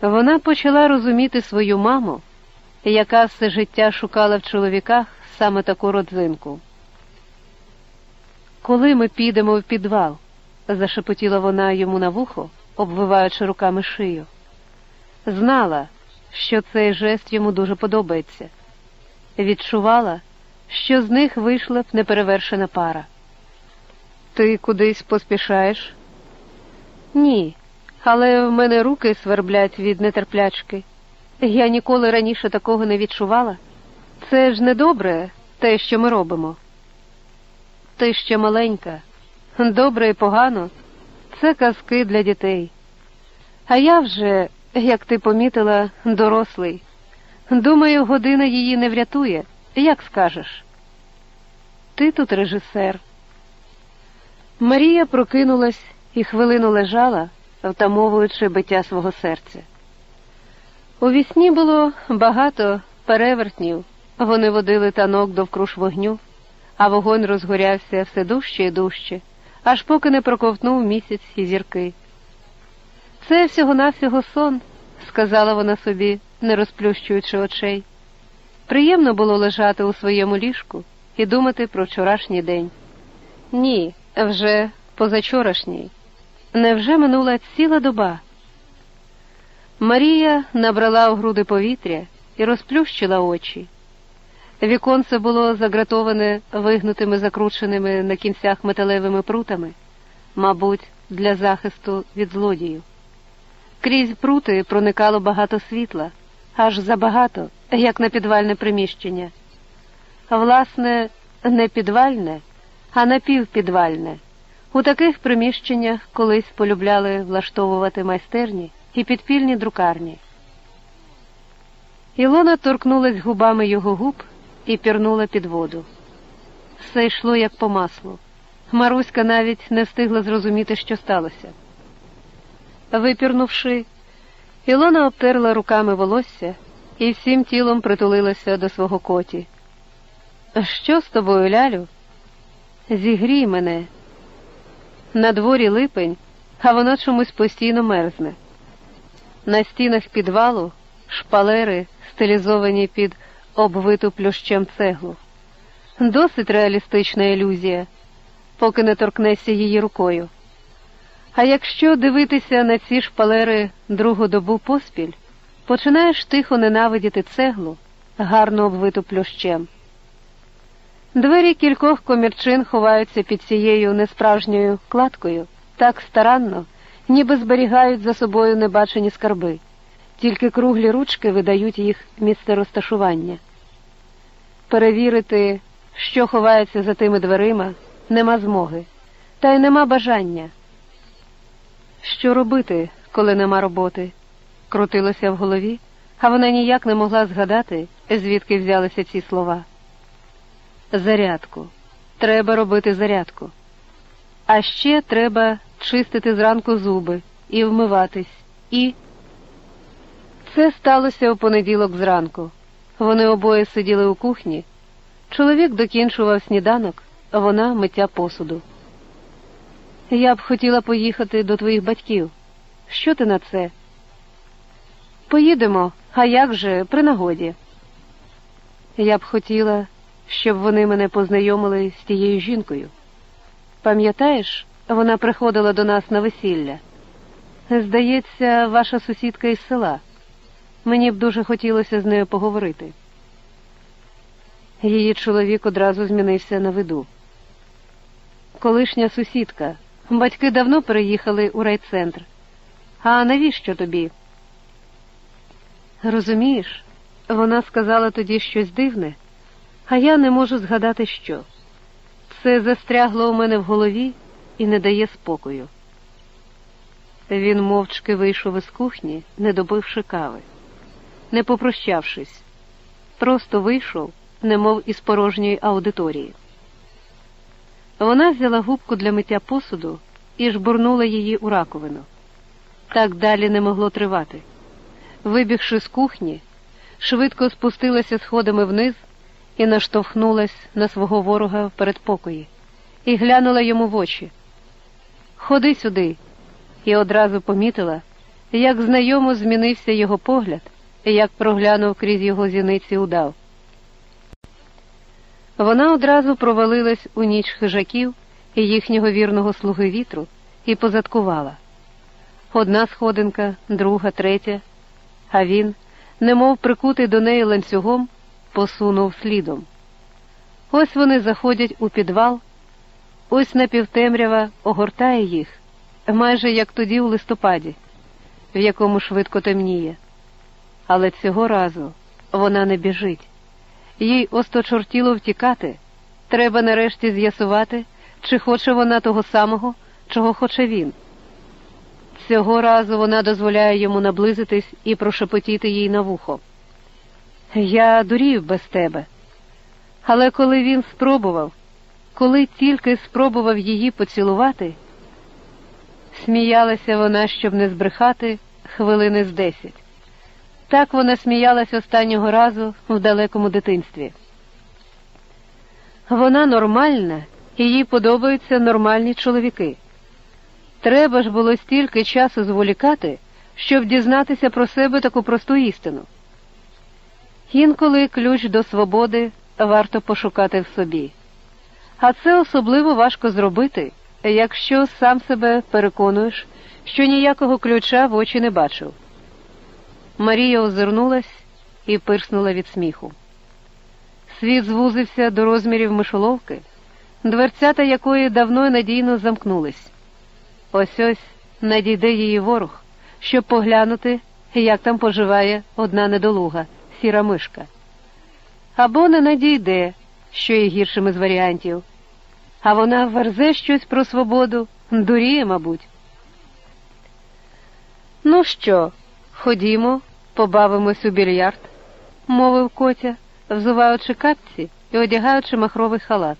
Вона почала розуміти свою маму, яка все життя шукала в чоловіках саме таку родзинку. Коли ми підемо в підвал, зашепотіла вона йому на вухо, обвиваючи руками шию. Знала, що цей жест йому дуже подобається. Відчувала, що з них вийшла б неперевершена пара. Ти кудись поспішаєш? Ні, але в мене руки сверблять від нетерплячки. Я ніколи раніше такого не відчувала. Це ж недобре, те, що ми робимо. Ти ще маленька, добре і погано це казки для дітей. А я вже, як ти помітила, дорослий. Думаю, година її не врятує. Як скажеш? Ти тут режисер. Марія прокинулась і хвилину лежала, втамовуючи биття свого серця. У вісні було багато перевертнів, вони водили танок довкруж вогню, а вогонь розгорявся все дужче і дужче, аж поки не проковтнув місяць і зірки. Це всього-навсього сон, сказала вона собі, не розплющуючи очей. Приємно було лежати у своєму ліжку і думати про вчорашній день. Ні, вже позачорашній. Невже минула ціла доба? Марія набрала у груди повітря і розплющила очі. Віконце було загратоване вигнутими закрученими на кінцях металевими прутами, мабуть, для захисту від злодіїв. Крізь прути проникало багато світла, аж забагато, як на підвальне приміщення. Власне, не підвальне, а напівпідвальне. У таких приміщеннях колись полюбляли влаштовувати майстерні і підпільні друкарні. Ілона торкнулась губами його губ і пірнула під воду. Все йшло як по маслу. Маруська навіть не встигла зрозуміти, що сталося. Випірнувши, Ілона обтерла руками волосся і всім тілом притулилася до свого коті. Що з тобою, Лялю? Зігрій мене. На дворі липень, а воно чомусь постійно мерзне. На стінах підвалу шпалери, стилізовані під обвиту плющем цеглу. Досить реалістична ілюзія, поки не торкнешся її рукою. А якщо дивитися на ці шпалери другу добу поспіль, починаєш тихо ненавидіти цеглу, гарно обвиту плющем. Двері кількох комірчин ховаються під цією несправжньою кладкою так старанно, ніби зберігають за собою небачені скарби, тільки круглі ручки видають їх місце розташування. Перевірити, що ховається за тими дверима, нема змоги, та й нема бажання. Що робити, коли нема роботи? крутилося в голові, а вона ніяк не могла згадати, звідки взялися ці слова. Зарядку. Треба робити зарядку. А ще треба чистити зранку зуби і вмиватись, і. Це сталося у понеділок зранку. Вони обоє сиділи у кухні. Чоловік докінчував сніданок, а вона миття посуду. Я б хотіла поїхати до твоїх батьків. Що ти на це? Поїдемо, а як же при нагоді? Я б хотіла, щоб вони мене познайомили з тією жінкою. Пам'ятаєш, вона приходила до нас на весілля. Здається, ваша сусідка із села. Мені б дуже хотілося з нею поговорити. Її чоловік одразу змінився на виду. Колишня сусідка. Батьки давно переїхали у райцентр. А навіщо тобі? Розумієш, вона сказала тоді щось дивне, а я не можу згадати що. Це застрягло у мене в голові і не дає спокою. Він мовчки вийшов із кухні, не добивши кави, не попрощавшись, просто вийшов, немов із порожньої аудиторії. Вона взяла губку для миття посуду і жбурнула її у раковину. Так далі не могло тривати. Вибігши з кухні, швидко спустилася сходами вниз і наштовхнулась на свого ворога в передпокої і глянула йому в очі. Ходи сюди, і одразу помітила, як знайомо змінився його погляд, як проглянув крізь його зіниці удав. Вона одразу провалилась у ніч хижаків і їхнього вірного слуги вітру і позадкувала. Одна сходинка, друга, третя, а він, немов прикутий до неї ланцюгом, посунув слідом. Ось вони заходять у підвал, ось напівтемрява огортає їх, майже як тоді у листопаді, в якому швидко темніє. Але цього разу вона не біжить. Їй осточортіло втікати. Треба нарешті з'ясувати, чи хоче вона того самого, чого хоче він. Цього разу вона дозволяє йому наблизитись і прошепотіти їй на вухо. Я дурів без тебе. Але коли він спробував, коли тільки спробував її поцілувати, сміялася вона, щоб не збрехати хвилини з десять. Так вона сміялась останнього разу в далекому дитинстві. Вона нормальна, і їй подобаються нормальні чоловіки. Треба ж було стільки часу зволікати, щоб дізнатися про себе таку просту істину. Інколи ключ до свободи варто пошукати в собі, а це особливо важко зробити, якщо сам себе переконуєш, що ніякого ключа в очі не бачив. Марія озирнулась і пирснула від сміху. Світ звузився до розмірів мишоловки, дверцята якої давно і надійно замкнулись. Ось ось надійде її ворог, щоб поглянути, як там поживає одна недолуга, сіра мишка. Або не надійде, що є гіршим із варіантів, а вона верзе щось про свободу, дуріє, мабуть. Ну що, ходімо, побавимось у більярд, мовив котя, взуваючи капці і одягаючи махровий халат.